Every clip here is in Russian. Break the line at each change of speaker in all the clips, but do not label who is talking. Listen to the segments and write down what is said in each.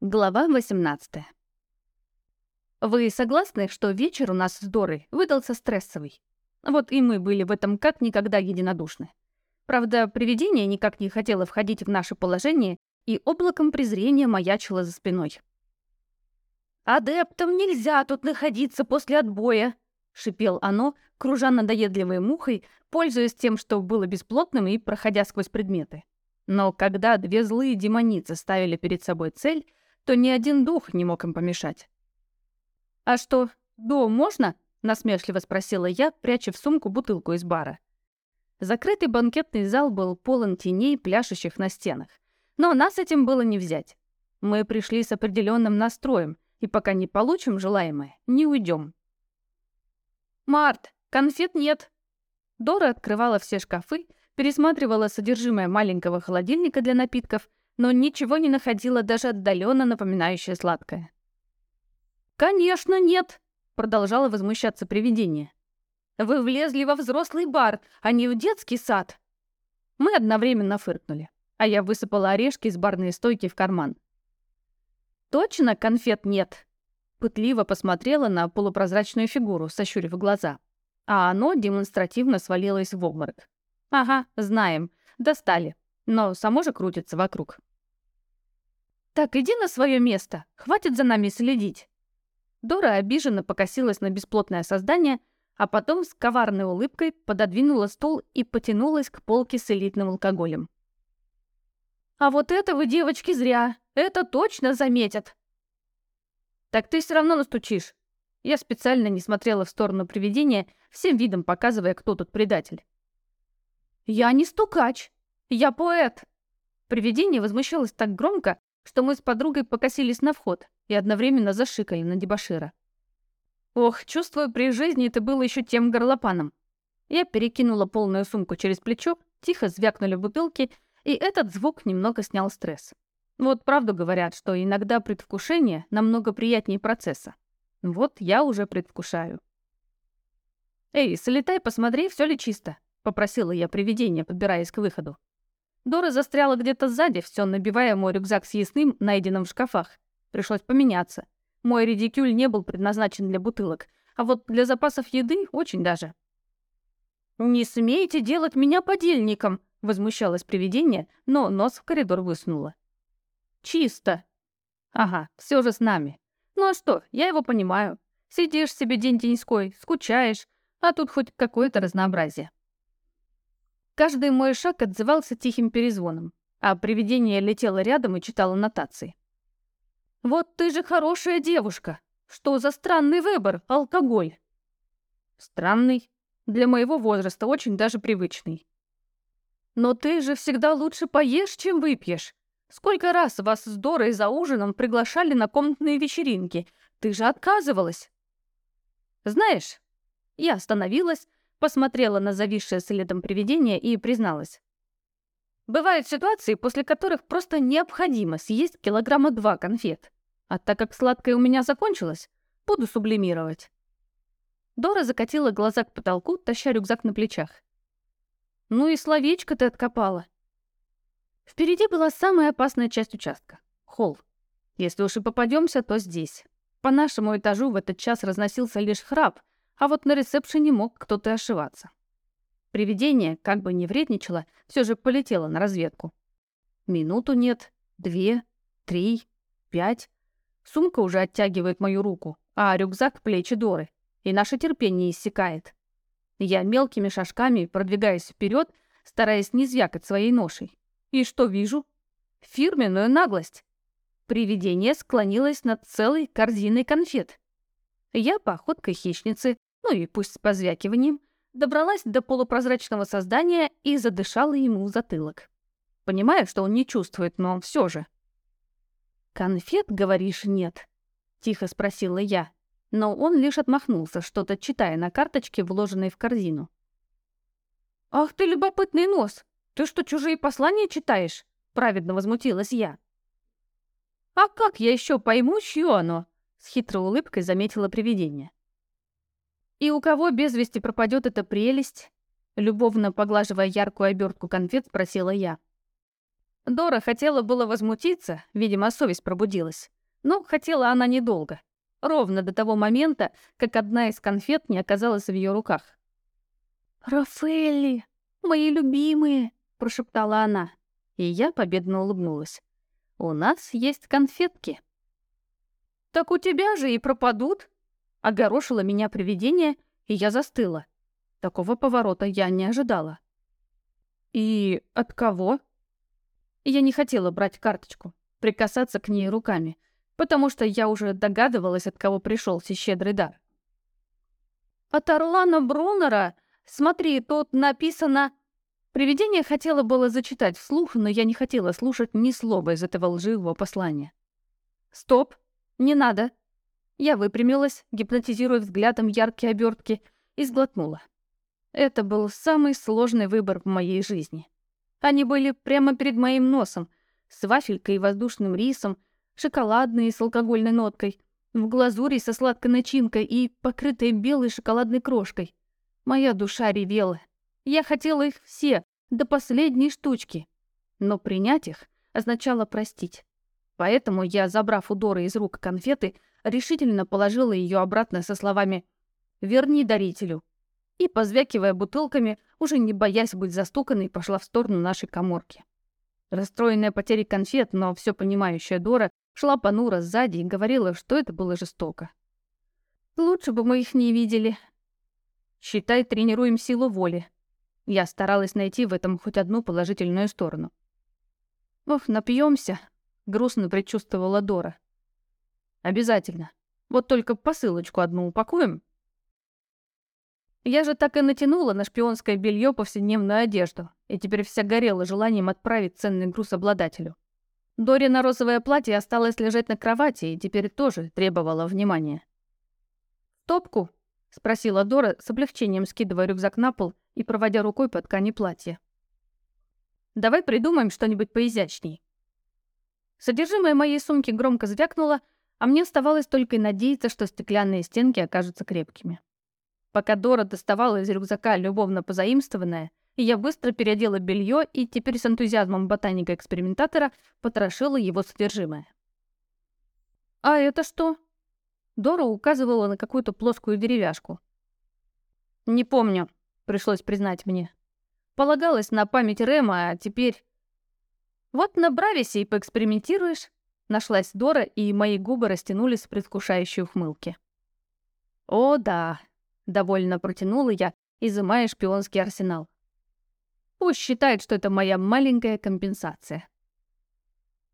Глава 18. Вы согласны, что вечер у нас с Дорой выдался стрессовый? Вот и мы были в этом как никогда единодушны. Правда, привидение никак не хотело входить в наше положение и облаком презрения маячило за спиной. «Адептам нельзя тут находиться после отбоя!» — шипел оно, кружа надоедливой мухой, пользуясь тем, что было бесплотным и проходя сквозь предметы. Но когда две злые демоницы ставили перед собой цель — то ни один дух не мог им помешать. «А что, до можно?» — насмешливо спросила я, пряча в сумку бутылку из бара. Закрытый банкетный зал был полон теней, пляшущих на стенах. Но нас этим было не взять. Мы пришли с определенным настроем, и пока не получим желаемое, не уйдем. «Март, конфет нет!» Дора открывала все шкафы, пересматривала содержимое маленького холодильника для напитков но ничего не находила даже отдаленно напоминающее сладкое. «Конечно нет!» — продолжало возмущаться привидение. «Вы влезли во взрослый бар, а не в детский сад!» Мы одновременно фыркнули, а я высыпала орешки из барной стойки в карман. «Точно конфет нет?» Пытливо посмотрела на полупрозрачную фигуру, сощурив глаза. А оно демонстративно свалилось в обморок. «Ага, знаем. Достали. Но само же крутится вокруг». «Так, иди на свое место. Хватит за нами следить». Дора обиженно покосилась на бесплотное создание, а потом с коварной улыбкой пододвинула стул и потянулась к полке с элитным алкоголем. «А вот это вы, девочки, зря. Это точно заметят». «Так ты все равно настучишь». Я специально не смотрела в сторону привидения, всем видом показывая, кто тут предатель. «Я не стукач. Я поэт». Привидение возмущалось так громко, что мы с подругой покосились на вход и одновременно зашикали на дебошира. Ох, чувствую, при жизни это было еще тем горлопаном. Я перекинула полную сумку через плечо, тихо звякнули бутылки, и этот звук немного снял стресс. Вот правду говорят, что иногда предвкушение намного приятнее процесса. Вот я уже предвкушаю. «Эй, слетай, посмотри, все ли чисто», — попросила я привидение, подбираясь к выходу. Дора застряла где-то сзади, все набивая мой рюкзак с ясным, найденным в шкафах. Пришлось поменяться. Мой редикюль не был предназначен для бутылок, а вот для запасов еды очень даже. «Не смейте делать меня подельником!» — возмущалось привидение, но нос в коридор высунуло. «Чисто!» «Ага, все же с нами. Ну а что, я его понимаю. Сидишь себе день-деньской, скучаешь, а тут хоть какое-то разнообразие». Каждый мой шаг отзывался тихим перезвоном, а привидение летело рядом и читало нотации. «Вот ты же хорошая девушка! Что за странный выбор, алкоголь?» «Странный. Для моего возраста очень даже привычный». «Но ты же всегда лучше поешь, чем выпьешь. Сколько раз вас с Дорой за ужином приглашали на комнатные вечеринки? Ты же отказывалась!» «Знаешь...» Я остановилась, посмотрела на зависшее следом привидение и призналась. Бывают ситуации, после которых просто необходимо съесть килограмма два конфет. А так как сладкое у меня закончилось, буду сублимировать. Дора закатила глаза к потолку, таща рюкзак на плечах. «Ну и словечко ты откопала». Впереди была самая опасная часть участка — холл. Если уж и попадемся, то здесь. По нашему этажу в этот час разносился лишь храп, а вот на ресепшене мог кто-то ошиваться. Привидение, как бы не вредничало, все же полетело на разведку. Минуту нет, две, три, пять. Сумка уже оттягивает мою руку, а рюкзак — плечи Доры, и наше терпение иссякает. Я мелкими шажками продвигаюсь вперед, стараясь не звякать своей ношей. И что вижу? Фирменную наглость. Привидение склонилось над целой корзиной конфет. Я походкой хищницы ну и пусть с позвякиванием, добралась до полупрозрачного создания и задышала ему в затылок. Понимаю, что он не чувствует, но все же. «Конфет, говоришь, нет?» — тихо спросила я, но он лишь отмахнулся, что-то читая на карточке, вложенной в корзину. «Ах ты любопытный нос! Ты что, чужие послания читаешь?» — праведно возмутилась я. «А как я еще пойму, чье оно?» — с хитрой улыбкой заметила привидение. И у кого без вести пропадет эта прелесть? Любовно поглаживая яркую обертку конфет, спросила я. Дора хотела было возмутиться, видимо, совесть пробудилась. Но хотела она недолго. Ровно до того момента, как одна из конфет не оказалась в ее руках. «Рафаэлли, мои любимые!» — прошептала она. И я победно улыбнулась. «У нас есть конфетки». «Так у тебя же и пропадут!» Огорошило меня привидение, и я застыла. Такого поворота я не ожидала. «И от кого?» Я не хотела брать карточку, прикасаться к ней руками, потому что я уже догадывалась, от кого пришелся щедрый дар. «От Орлана Брунера? Смотри, тут написано...» Привидение хотело было зачитать вслух, но я не хотела слушать ни слова из этого лживого послания. «Стоп! Не надо!» Я выпрямилась, гипнотизируя взглядом яркие обертки, и сглотнула. Это был самый сложный выбор в моей жизни. Они были прямо перед моим носом, с вафелькой и воздушным рисом, шоколадные с алкогольной ноткой, в глазури со сладкой начинкой и покрытой белой шоколадной крошкой. Моя душа ревела. Я хотела их все, до последней штучки. Но принять их означало простить. Поэтому я, забрав у Доры из рук конфеты, решительно положила ее обратно со словами «Верни дарителю». И, позвякивая бутылками, уже не боясь быть застуканной, пошла в сторону нашей коморки. Расстроенная потерей конфет, но все понимающая Дора шла понуро сзади и говорила, что это было жестоко. «Лучше бы мы их не видели». «Считай, тренируем силу воли». Я старалась найти в этом хоть одну положительную сторону. «Ох, напьемся, грустно предчувствовала Дора. «Обязательно. Вот только посылочку одну упакуем, я же так и натянула на шпионское белье повседневную одежду, и теперь вся горела желанием отправить ценный груз обладателю. Дорина розовое платье осталось лежать на кровати и теперь тоже требовало внимания. «Топку?» — спросила Дора, с облегчением скидывая рюкзак на пол и проводя рукой по ткани платья. «Давай придумаем что-нибудь поизящней». Содержимое моей сумки громко звякнуло, а мне оставалось только надеяться, что стеклянные стенки окажутся крепкими. Пока Дора доставала из рюкзака любовно позаимствованное, я быстро переодела белье и теперь с энтузиазмом ботаника-экспериментатора потрошила его содержимое. «А это что?» Дора указывала на какую-то плоскую деревяшку. «Не помню», — пришлось признать мне. Полагалась на память Рема, а теперь... «Вот на Брависе и поэкспериментируешь», — нашлась Дора, и мои губы растянулись в предвкушающей ухмылке. «О, да, Довольно протянула я, изымая шпионский арсенал. Пусть считает, что это моя маленькая компенсация.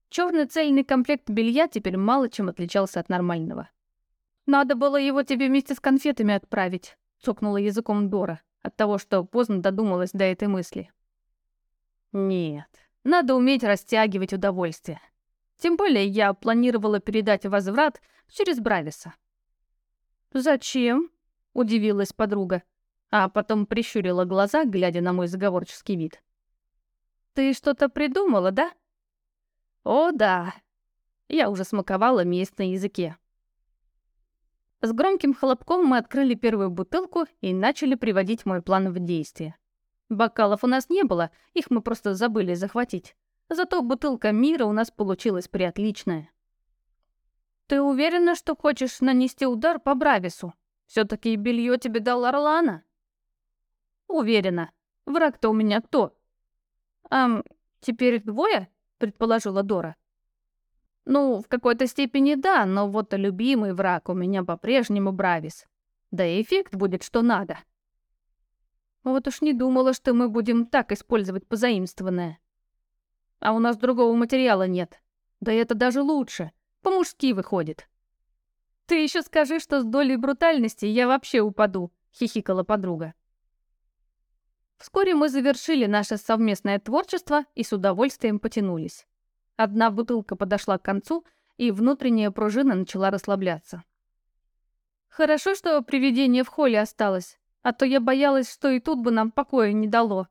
Черный цельный комплект белья теперь мало чем отличался от нормального. «Надо было его тебе вместе с конфетами отправить», — цокнула языком Дора от того, что поздно додумалась до этой мысли. «Нет, надо уметь растягивать удовольствие. Тем более я планировала передать возврат через Брависа». «Зачем?» — удивилась подруга, а потом прищурила глаза, глядя на мой заговорческий вид. «Ты что-то придумала, да?» «О, да!» Я уже смаковала месть на языке. С громким хлопком мы открыли первую бутылку и начали приводить мой план в действие. Бокалов у нас не было, их мы просто забыли захватить. Зато бутылка мира у нас получилась приотличная. «Ты уверена, что хочешь нанести удар по Бравису?» Все-таки белье тебе дал Орлана? Уверена. Враг-то у меня кто? Ам, теперь двое? Предположила Дора. Ну, в какой-то степени да, но вот любимый враг у меня по-прежнему Бравис. Да и эффект будет что надо. Вот уж не думала, что мы будем так использовать позаимствованное. А у нас другого материала нет. Да это даже лучше. По-мужски выходит. «Ты еще скажи, что с долей брутальности я вообще упаду», — хихикала подруга. Вскоре мы завершили наше совместное творчество и с удовольствием потянулись. Одна бутылка подошла к концу, и внутренняя пружина начала расслабляться. Хорошо, что привидение в холле осталось, а то я боялась, что и тут бы нам покоя не дало.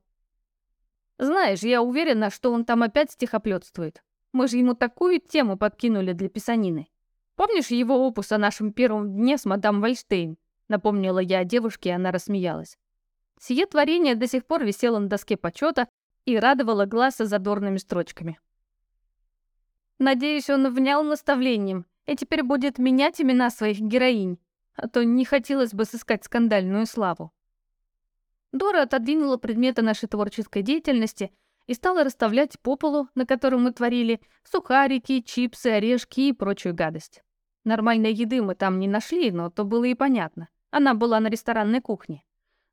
Знаешь, я уверена, что он там опять стихоплётствует. Мы же ему такую тему подкинули для писанины. Помнишь его опус о нашем первом дне с мадам Вальштейн?» Напомнила я о девушке, и она рассмеялась. Сие творение до сих пор висело на доске почета и радовало глаз задорными строчками. Надеюсь, он внял наставлением и теперь будет менять имена своих героинь, а то не хотелось бы сыскать скандальную славу. Дора отодвинула предметы нашей творческой деятельности и стала расставлять по полу, на котором мы творили, сухарики, чипсы, орешки и прочую гадость. Нормальной еды мы там не нашли, но то было и понятно. Она была на ресторанной кухне.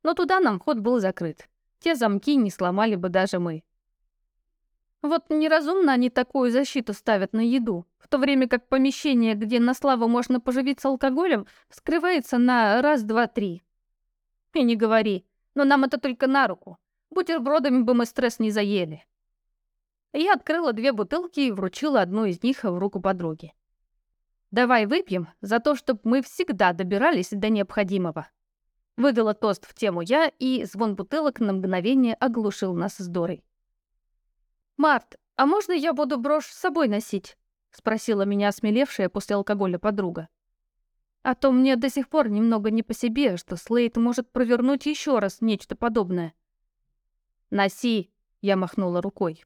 Но туда нам ход был закрыт. Те замки не сломали бы даже мы. Вот неразумно они такую защиту ставят на еду, в то время как помещение, где на славу можно поживиться алкоголем, скрывается на раз, два, три. И не говори, но нам это только на руку. Бутербродами бы мы стресс не заели. Я открыла две бутылки и вручила одну из них в руку подруги. «Давай выпьем за то, чтобы мы всегда добирались до необходимого». Выдала тост в тему я, и звон бутылок на мгновение оглушил нас с Дорой. «Март, а можно я буду брошь с собой носить?» — спросила меня осмелевшая после алкоголя подруга. «А то мне до сих пор немного не по себе, что Слейд может провернуть еще раз нечто подобное». «Носи!» — я махнула рукой.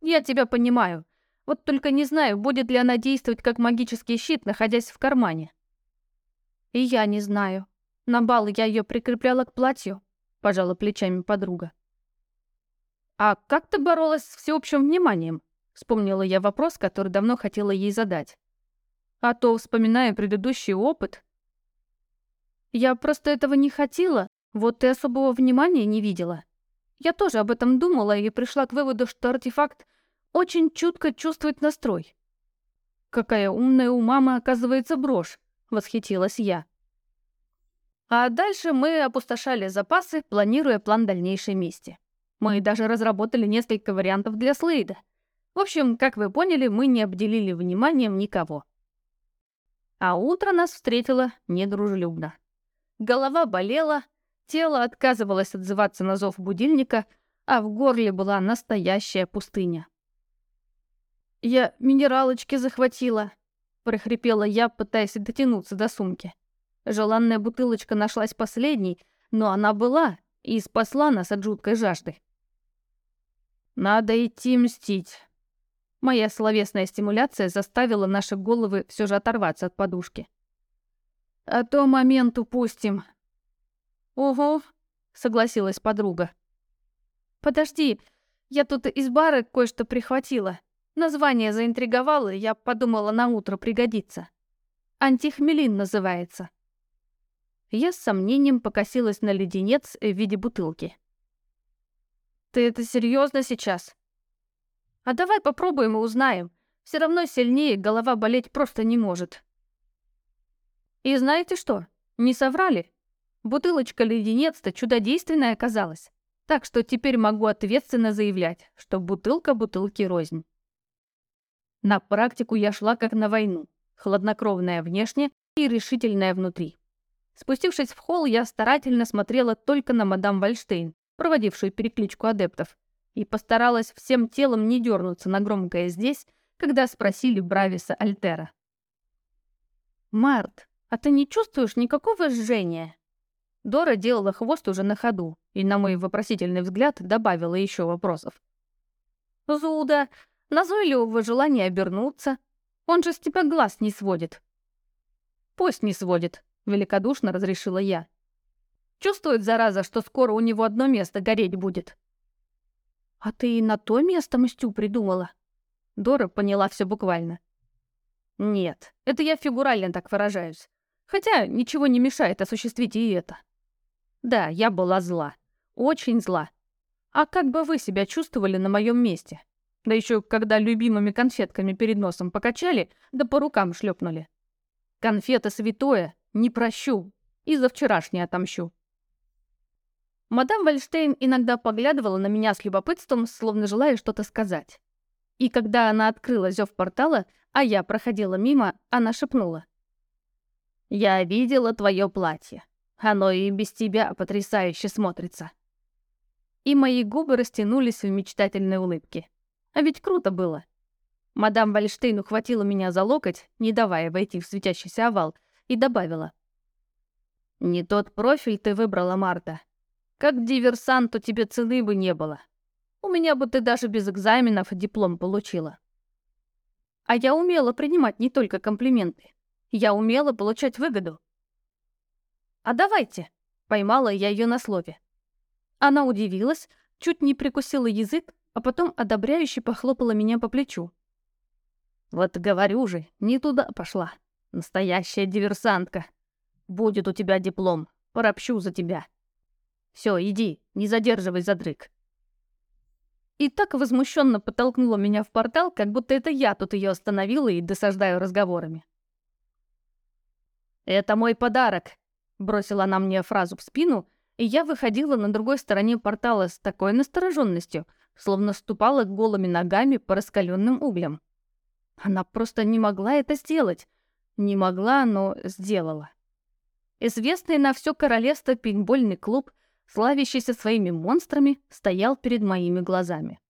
«Я тебя понимаю. Вот только не знаю, будет ли она действовать как магический щит, находясь в кармане». «И я не знаю. На бал я ее прикрепляла к платью», — пожала плечами подруга. «А как ты боролась с всеобщим вниманием?» Вспомнила я вопрос, который давно хотела ей задать. А то, вспоминая предыдущий опыт... Я просто этого не хотела, вот и особого внимания не видела. Я тоже об этом думала и пришла к выводу, что артефакт очень чутко чувствует настрой. «Какая умная у мамы, оказывается, брошь!» — восхитилась я. А дальше мы опустошали запасы, планируя план дальнейшей мести. Мы даже разработали несколько вариантов для Слейда. В общем, как вы поняли, мы не обделили вниманием никого. А утро нас встретило недружелюбно. Голова болела, тело отказывалось отзываться на зов будильника, а в горле была настоящая пустыня. «Я минералочки захватила», — прохрипела я, пытаясь дотянуться до сумки. Желанная бутылочка нашлась последней, но она была и спасла нас от жуткой жажды. Надо идти мстить. Моя словесная стимуляция заставила наши головы все же оторваться от подушки. А то момент упустим. Ого, согласилась подруга. Подожди, я тут из бара кое-что прихватила. Название заинтриговало, я подумала, на утро пригодится. Антихмелин называется. Я с сомнением покосилась на леденец в виде бутылки. Ты это серьезно сейчас? А давай попробуем и узнаем. Все равно сильнее голова болеть просто не может. И знаете что? Не соврали. Бутылочка леденец-то чудодейственная оказалась. Так что теперь могу ответственно заявлять, что бутылка бутылки рознь. На практику я шла как на войну, хладнокровная внешне и решительная внутри. Спустившись в холл, я старательно смотрела только на мадам Вальштейн, проводившую перекличку адептов, и постаралась всем телом не дернуться на громкое здесь, когда спросили Брависа Альтера. «Март, а ты не чувствуешь никакого жжения?» Дора делала хвост уже на ходу и, на мой вопросительный взгляд, добавила еще вопросов. «Зуда, назойливого желания обернуться. Он же с тебя глаз не сводит». «Пусть не сводит», — великодушно разрешила я. Чувствует, зараза, что скоро у него одно место гореть будет. А ты на то место мстю придумала? Дора поняла все буквально. Нет, это я фигурально так выражаюсь. Хотя ничего не мешает осуществить и это. Да, я была зла. Очень зла. А как бы вы себя чувствовали на моем месте? Да еще когда любимыми конфетками перед носом покачали, да по рукам шлепнули. Конфета святое, не прощу. И за вчерашнее отомщу. Мадам Вальштейн иногда поглядывала на меня с любопытством, словно желая что-то сказать. И когда она открыла зев портала, а я проходила мимо, она шепнула. «Я видела твое платье. Оно и без тебя потрясающе смотрится». И мои губы растянулись в мечтательной улыбке. А ведь круто было. Мадам Вальштейн ухватила меня за локоть, не давая войти в светящийся овал, и добавила. «Не тот профиль ты выбрала, Марта. Как диверсанту тебе цены бы не было. У меня бы ты даже без экзаменов диплом получила. А я умела принимать не только комплименты. Я умела получать выгоду. «А давайте!» — поймала я ее на слове. Она удивилась, чуть не прикусила язык, а потом одобряюще похлопала меня по плечу. «Вот говорю же, не туда пошла. Настоящая диверсантка. Будет у тебя диплом, поропщу за тебя. Все, иди, не задерживай задрык». И так возмущенно подтолкнула меня в портал, как будто это я тут ее остановила и досаждаю разговорами. «Это мой подарок», — бросила она мне фразу в спину, и я выходила на другой стороне портала с такой настороженностью, словно ступала голыми ногами по раскаленным углям. Она просто не могла это сделать. Не могла, но сделала. Известный на все королевство пейнтбольный клуб, славящийся своими монстрами, стоял перед моими глазами.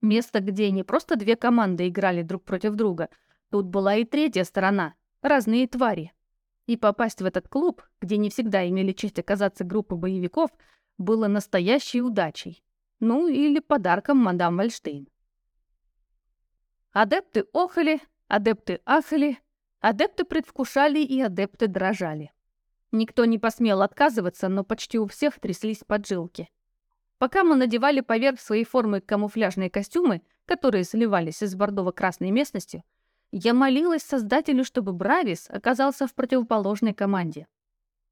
Место, где не просто две команды играли друг против друга, тут была и третья сторона, разные твари. И попасть в этот клуб, где не всегда имели честь оказаться группой боевиков, было настоящей удачей. Ну, или подарком мадам Вальштейн. Адепты охали, адепты ахали, адепты предвкушали и адепты дрожали. Никто не посмел отказываться, но почти у всех тряслись поджилки. Пока мы надевали поверх своей формы камуфляжные костюмы, которые сливались с бордово-красной местностью, я молилась Создателю, чтобы Бравис оказался в противоположной команде.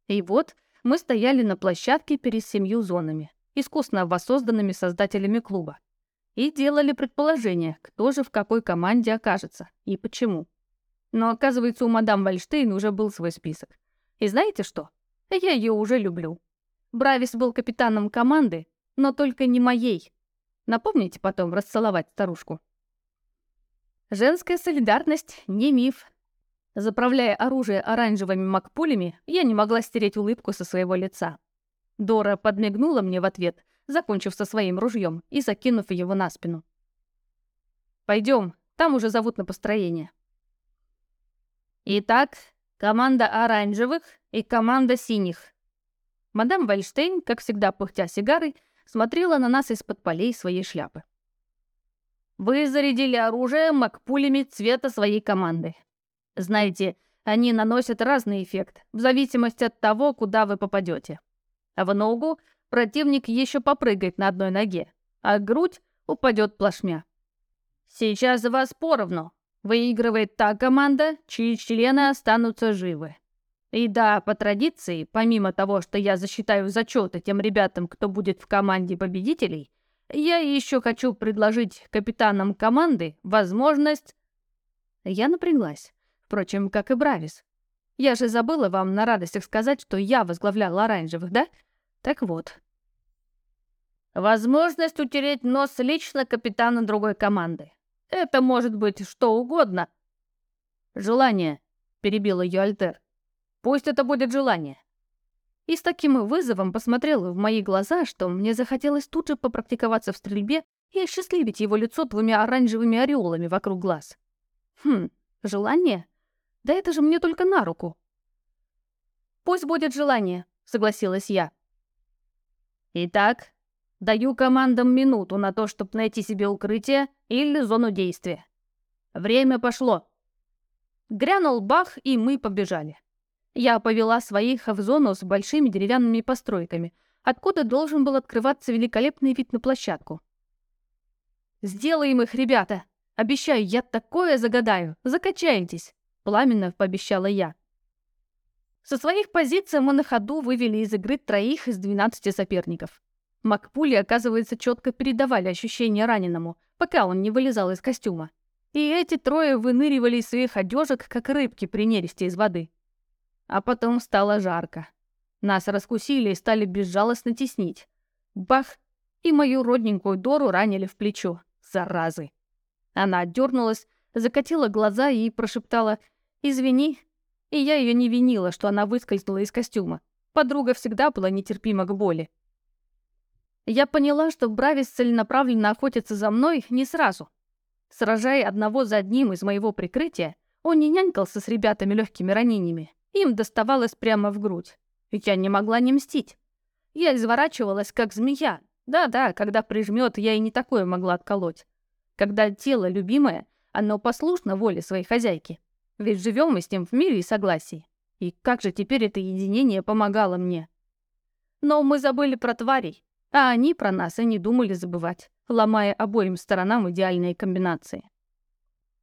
И вот мы стояли на площадке перед семью зонами искусно воссозданными создателями клуба, и делали предположение, кто же в какой команде окажется и почему. Но оказывается, у мадам Вальштейн уже был свой список. И знаете что? Я ее уже люблю. Бравис был капитаном команды, но только не моей. Напомните потом расцеловать старушку. Женская солидарность — не миф. Заправляя оружие оранжевыми макпулями, я не могла стереть улыбку со своего лица. Дора подмигнула мне в ответ, закончив со своим ружьем и закинув его на спину. Пойдем, там уже зовут на построение. Итак, команда оранжевых и команда синих. Мадам Вальштейн, как всегда пыхтя сигарой, смотрела на нас из-под полей своей шляпы. Вы зарядили оружие макпулями цвета своей команды. Знаете, они наносят разный эффект, в зависимости от того, куда вы попадете а в ногу противник еще попрыгает на одной ноге, а грудь упадет плашмя. Сейчас вас поровну. Выигрывает та команда, чьи члены останутся живы. И да, по традиции, помимо того, что я засчитаю зачеты тем ребятам, кто будет в команде победителей, я еще хочу предложить капитанам команды возможность... Я напряглась, впрочем, как и Бравис. Я же забыла вам на радостях сказать, что я возглавляла оранжевых, да? Так вот. Возможность утереть нос лично капитана другой команды. Это может быть что угодно. Желание, перебил ее Альтер. Пусть это будет желание. И с таким вызовом посмотрел в мои глаза, что мне захотелось тут же попрактиковаться в стрельбе и осчастливить его лицо двумя оранжевыми ореолами вокруг глаз. Хм, желание? Да это же мне только на руку. «Пусть будет желание», — согласилась я. «Итак, даю командам минуту на то, чтобы найти себе укрытие или зону действия. Время пошло». Грянул бах, и мы побежали. Я повела своих в зону с большими деревянными постройками, откуда должен был открываться великолепный вид на площадку. «Сделаем их, ребята! Обещаю, я такое загадаю! Закачаетесь!» Пламенно пообещала я. Со своих позиций мы на ходу вывели из игры троих из 12 соперников. Макпули, оказывается, четко передавали ощущения раненому, пока он не вылезал из костюма. И эти трое выныривали из своих одежек, как рыбки при нересте из воды. А потом стало жарко. Нас раскусили и стали безжалостно теснить. Бах! И мою родненькую Дору ранили в плечо. Заразы! Она отдернулась, закатила глаза и прошептала «Извини». И я ее не винила, что она выскользнула из костюма. Подруга всегда была нетерпима к боли. Я поняла, что Бравис целенаправленно охотится за мной не сразу. Сражая одного за одним из моего прикрытия, он не нянькался с ребятами легкими ранениями. Им доставалось прямо в грудь. Ведь я не могла не мстить. Я изворачивалась, как змея. Да-да, когда прижмет, я и не такое могла отколоть. Когда тело любимое Оно послушно воле своей хозяйки. Ведь живем мы с ним в мире и согласии. И как же теперь это единение помогало мне? Но мы забыли про тварей, а они про нас и не думали забывать, ломая обоим сторонам идеальные комбинации.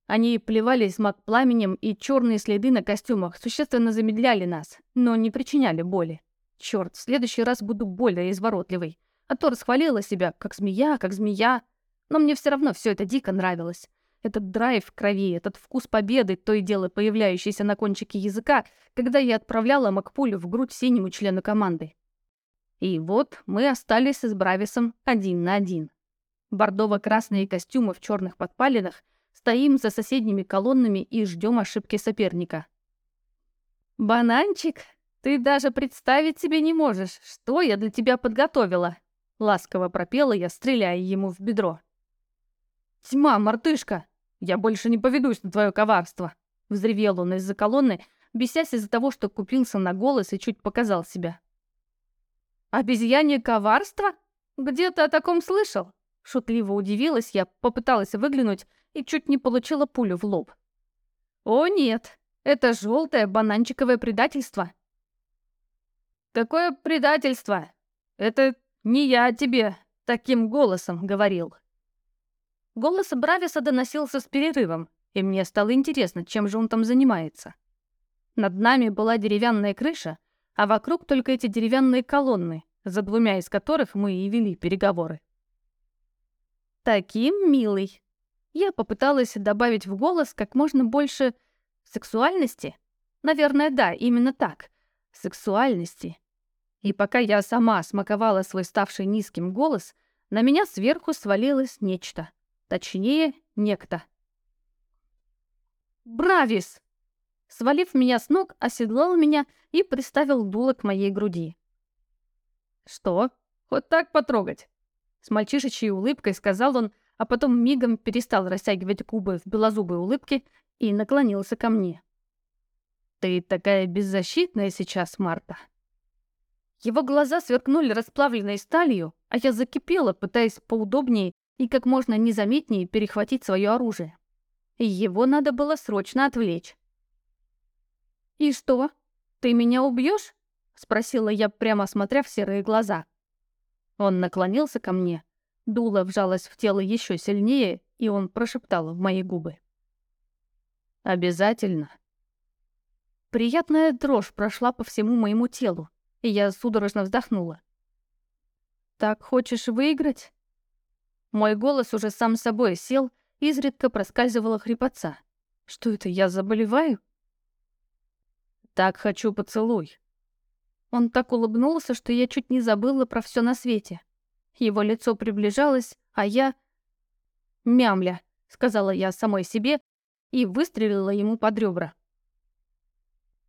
Они плевались маг пламенем, и черные следы на костюмах существенно замедляли нас, но не причиняли боли. Черт, в следующий раз буду более изворотливой. А то расхвалила себя, как змея, как змея. Но мне все равно все это дико нравилось. Этот драйв в крови, этот вкус победы, то и дело появляющийся на кончике языка, когда я отправляла Макпулю в грудь синему члену команды. И вот мы остались с Брависом один на один. Бордово-красные костюмы в черных подпалинах, стоим за соседними колоннами и ждем ошибки соперника. «Бананчик, ты даже представить себе не можешь, что я для тебя подготовила!» Ласково пропела я, стреляя ему в бедро. «Тьма, мартышка! Я больше не поведусь на твое коварство!» Взревел он из-за колонны, бесясь из-за того, что купился на голос и чуть показал себя. «Обезьянье коварство? Где ты о таком слышал?» Шутливо удивилась я, попыталась выглянуть и чуть не получила пулю в лоб. «О нет, это желтое бананчиковое предательство!» «Какое предательство? Это не я тебе таким голосом говорил!» Голос Брависа доносился с перерывом, и мне стало интересно, чем же он там занимается. Над нами была деревянная крыша, а вокруг только эти деревянные колонны, за двумя из которых мы и вели переговоры. «Таким милый!» Я попыталась добавить в голос как можно больше сексуальности. Наверное, да, именно так. Сексуальности. И пока я сама смаковала свой ставший низким голос, на меня сверху свалилось нечто. Точнее, некто. «Бравис!» Свалив меня с ног, оседлал меня и приставил дуло к моей груди. «Что? Хоть так потрогать?» С мальчишечьей улыбкой сказал он, а потом мигом перестал растягивать губы в белозубой улыбке и наклонился ко мне. «Ты такая беззащитная сейчас, Марта!» Его глаза сверкнули расплавленной сталью, а я закипела, пытаясь поудобнее и как можно незаметнее перехватить свое оружие. Его надо было срочно отвлечь. «И что, ты меня убьешь? спросила я, прямо смотря в серые глаза. Он наклонился ко мне, дуло вжалось в тело еще сильнее, и он прошептал в мои губы. «Обязательно». Приятная дрожь прошла по всему моему телу, и я судорожно вздохнула. «Так хочешь выиграть?» Мой голос уже сам собой сел, изредка проскальзывала хрипотца. Что это, я заболеваю? Так хочу поцелуй. Он так улыбнулся, что я чуть не забыла про все на свете. Его лицо приближалось, а я... «Мямля», — сказала я самой себе и выстрелила ему под ребра.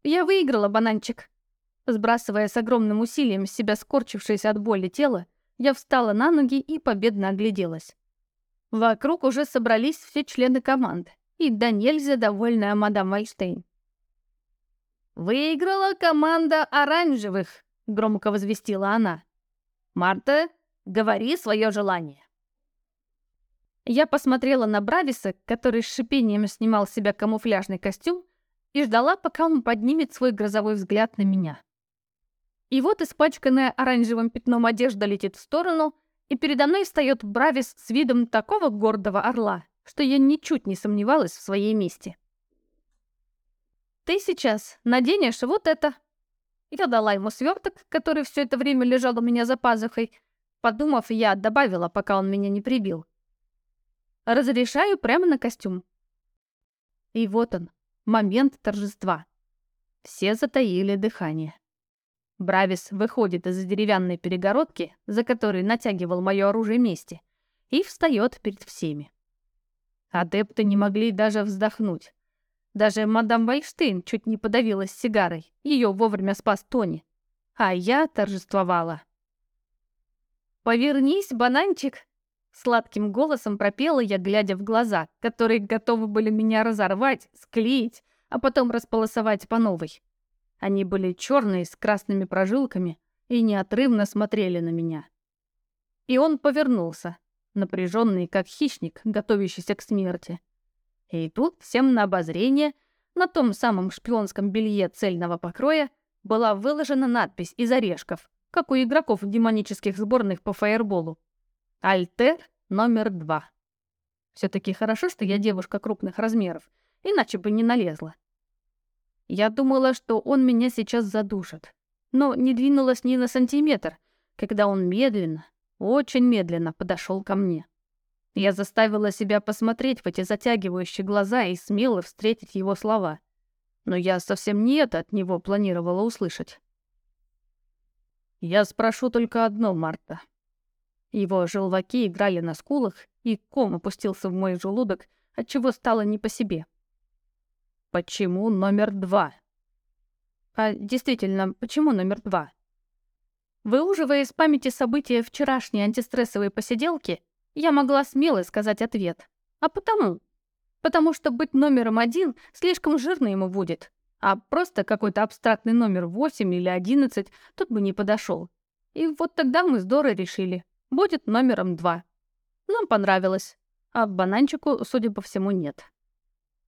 «Я выиграла, бананчик!» Сбрасывая с огромным усилием с себя скорчившееся от боли тело, я встала на ноги и победно огляделась. Вокруг уже собрались все члены команды, и да нельзя довольная мадам Вайштейн. «Выиграла команда оранжевых», — громко возвестила она. «Марта, говори свое желание». Я посмотрела на Брависа, который с шипением снимал с себя камуфляжный костюм, и ждала, пока он поднимет свой грозовой взгляд на меня. И вот испачканная оранжевым пятном одежда летит в сторону, и передо мной встает Бравис с видом такого гордого орла, что я ничуть не сомневалась в своей мести. «Ты сейчас наденешь вот это». Я дала ему сверток, который все это время лежал у меня за пазухой. Подумав, я добавила, пока он меня не прибил. Разрешаю прямо на костюм. И вот он, момент торжества. Все затаили дыхание. Бравис выходит из деревянной перегородки, за которой натягивал мое оружие мести, и встает перед всеми. Адепты не могли даже вздохнуть. Даже мадам Вайштейн чуть не подавилась сигарой. Ее вовремя спас Тони. А я торжествовала. «Повернись, бананчик!» Сладким голосом пропела я, глядя в глаза, которые готовы были меня разорвать, склеить, а потом располосовать по новой. Они были черные, с красными прожилками, и неотрывно смотрели на меня. И он повернулся, напряженный, как хищник, готовящийся к смерти. И тут всем на обозрение, на том самом шпионском белье цельного покроя, была выложена надпись из орешков, как у игроков демонических сборных по фаерболу. «Альтер номер два». все таки хорошо, что я девушка крупных размеров, иначе бы не налезла. Я думала, что он меня сейчас задушит, но не двинулась ни на сантиметр, когда он медленно, очень медленно подошел ко мне. Я заставила себя посмотреть в эти затягивающие глаза и смело встретить его слова. Но я совсем не это от него планировала услышать. «Я спрошу только одно, Марта». Его желваки играли на скулах, и ком опустился в мой желудок, отчего стало не по себе. «Почему номер два?» «А действительно, почему номер два?» Выуживая из памяти события вчерашней антистрессовой посиделки, я могла смело сказать ответ. А потому? Потому что быть номером один слишком жирно ему будет, а просто какой-то абстрактный номер 8 или 11 тут бы не подошел. И вот тогда мы с Дорой решили, будет номером 2. Нам понравилось, а бананчику, судя по всему, нет.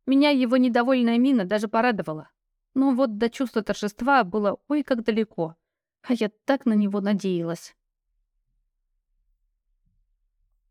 Меня его недовольная мина даже порадовала. Но вот до чувства торжества было ой как далеко, а я так на него надеялась.